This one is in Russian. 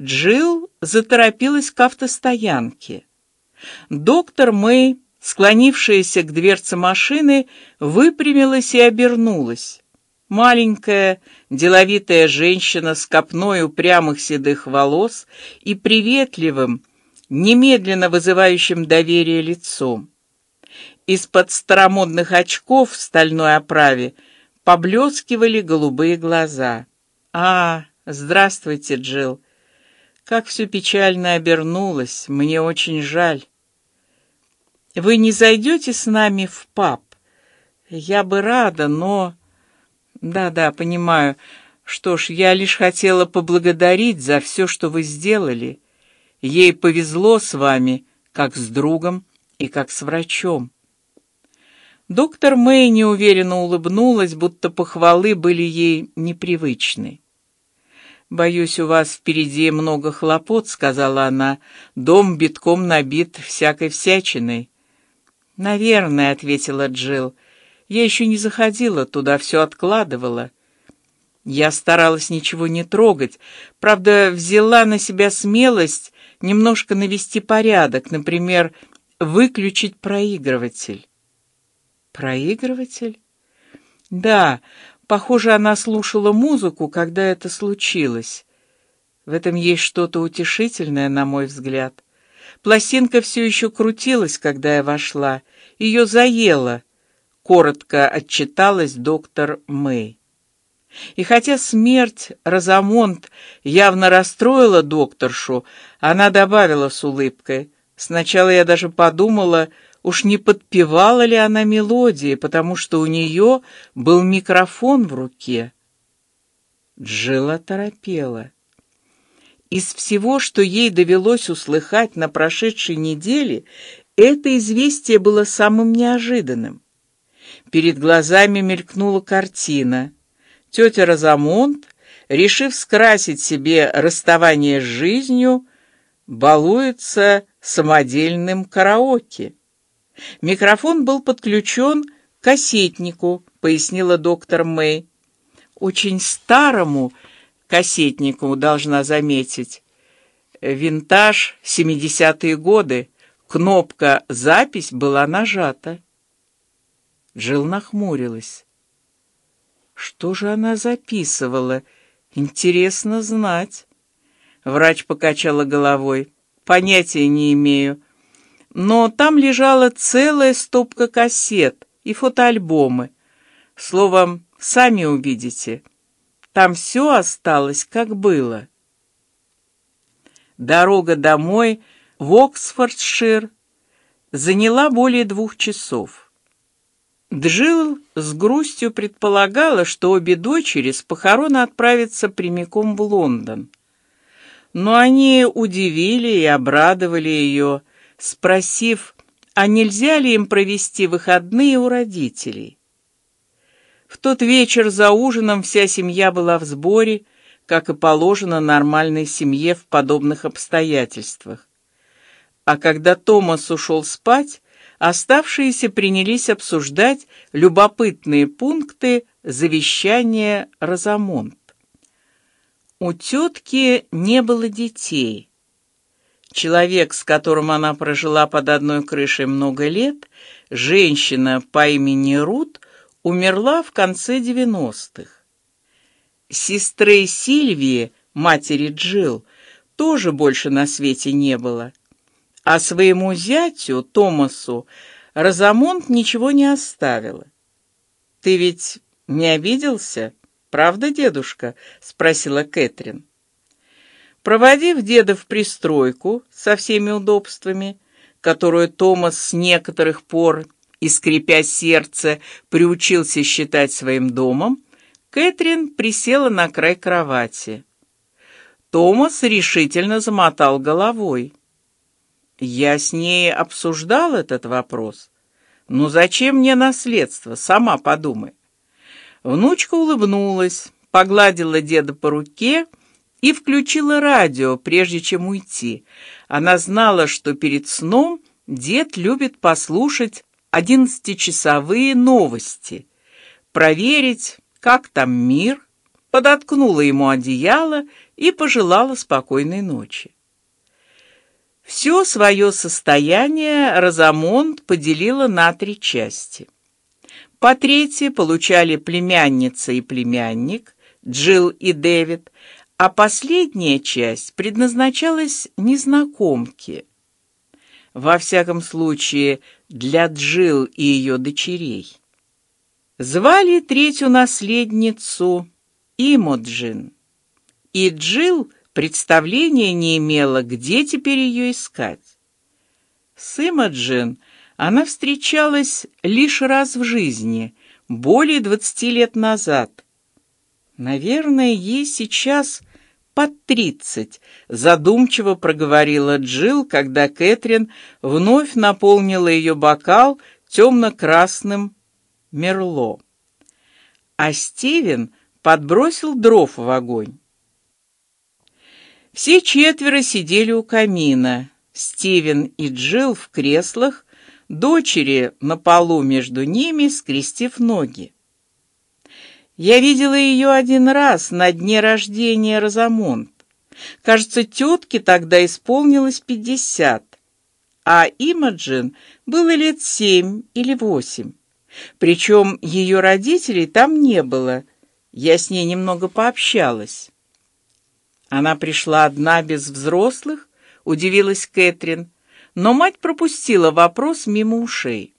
Джилл заторопилась к автостоянке. Доктор Мэй, склонившаяся к дверце машины, выпрямилась и обернулась. Маленькая, деловитая женщина с копной упрямых седых волос и приветливым, немедленно вызывающим доверие лицом. Из-под старомодных очков в стальной оправе поблескивали голубые глаза. А, здравствуйте, Джилл. Как все печально обернулось. Мне очень жаль. Вы не зайдете с нами в паб? Я бы рада, но... Да-да, понимаю. Что ж, я лишь хотела поблагодарить за все, что вы сделали. Ей повезло с вами, как с другом и как с врачом. Доктор Мэй неуверенно улыбнулась, будто похвалы были ей непривычны. Боюсь, у вас впереди много хлопот, сказала она. Дом битком набит всякой всячиной. Наверное, ответила Джилл. Я еще не заходила туда, все откладывала. Я старалась ничего не трогать, правда, взяла на себя смелость немножко навести порядок, например, выключить проигрыватель. Проигрыватель? Да, похоже, она слушала музыку, когда это случилось. В этом есть что-то утешительное, на мой взгляд. Пластинка все еще крутилась, когда я вошла. Ее заело. Коротко отчиталась доктор Мэй. И хотя смерть Розамонт явно расстроила докторшу, она добавила с улыбкой: "Сначала я даже подумала, Уж не подпевала ли она мелодии, потому что у нее был микрофон в руке. Джилла торопела. Из всего, что ей довелось услыхать на прошедшей неделе, это известие было самым неожиданным. Перед глазами мелькнула картина. Тетя Розамонт, решив скрасить себе расставание с жизнью, балуется самодельным караоке. Микрофон был подключен к кассетнику, пояснила доктор Мэй. Очень старому кассетнику, должна заметить. Винтаж, семидесятые годы. Кнопка запись была нажата. Жил нахмурилась. Что же она записывала? Интересно знать. Врач покачала головой. Понятия не имею но там лежала целая стопка кассет и фотоальбомы. Словом, сами увидите, там все осталось как было. Дорога домой в Оксфордшир заняла более двух часов. Джилл с грустью предполагала, что обе дочери с похорон отправятся прямиком в Лондон, но они удивили и обрадовали ее спросив, а нельзя ли им провести выходные у родителей. В тот вечер за ужином вся семья была в сборе, как и положено нормальной семье в подобных обстоятельствах. А когда Томас ушел спать, оставшиеся принялись обсуждать любопытные пункты завещания Розамонт. У тетки не было детей. Человек, с которым она прожила под одной крышей много лет, женщина по имени Рут, умерла в конце девяностых. Сестры Сильвии, матери Джилл, тоже больше на свете не было, а своему зятю Томасу Розамонт ничего не оставила. Ты ведь не обиделся, правда, дедушка? – спросила Кэтрин. Проводив деда в пристройку со всеми удобствами, которую Томас с некоторых пор и скрипя сердце приучился считать своим домом, Кэтрин присела на край кровати. Томас решительно замотал головой. Я с ней обсуждал этот вопрос. Ну зачем мне наследство? Сама подумай. Внучка улыбнулась, погладила деда по руке и включила радио, прежде чем уйти. Она знала, что перед сном дед любит послушать одиннадцатичасовые новости, проверить, как там мир, подоткнула ему одеяло и пожелала спокойной ночи. Все свое состояние Розамонд поделила на три части. По третье получали племянница и племянник, Джилл и Дэвид, а последняя часть предназначалась незнакомке. Во всяком случае, для Джилл и ее дочерей. Звали третью наследницу Имоджин, и Джилл представления не имела, где теперь ее искать. С Имоджин она встречалась лишь раз в жизни, более двадцати лет назад. Наверное, ей сейчас под тридцать, задумчиво проговорила Джилл, когда Кэтрин вновь наполнила ее бокал темно-красным мерло, а Стивен подбросил дров в огонь. Все четверо сидели у камина. Стивен и Джилл в креслах, дочери на полу между ними, скрестив ноги. Я видела ее один раз на дне рождения Розамонд. Кажется, тетке тогда исполнилось пятьдесят, а Имаджин было лет семь или восемь. Причем ее родителей там не было. Я с ней немного пообщалась. Она пришла одна без взрослых, удивилась Кэтрин, но мать пропустила вопрос мимо ушей.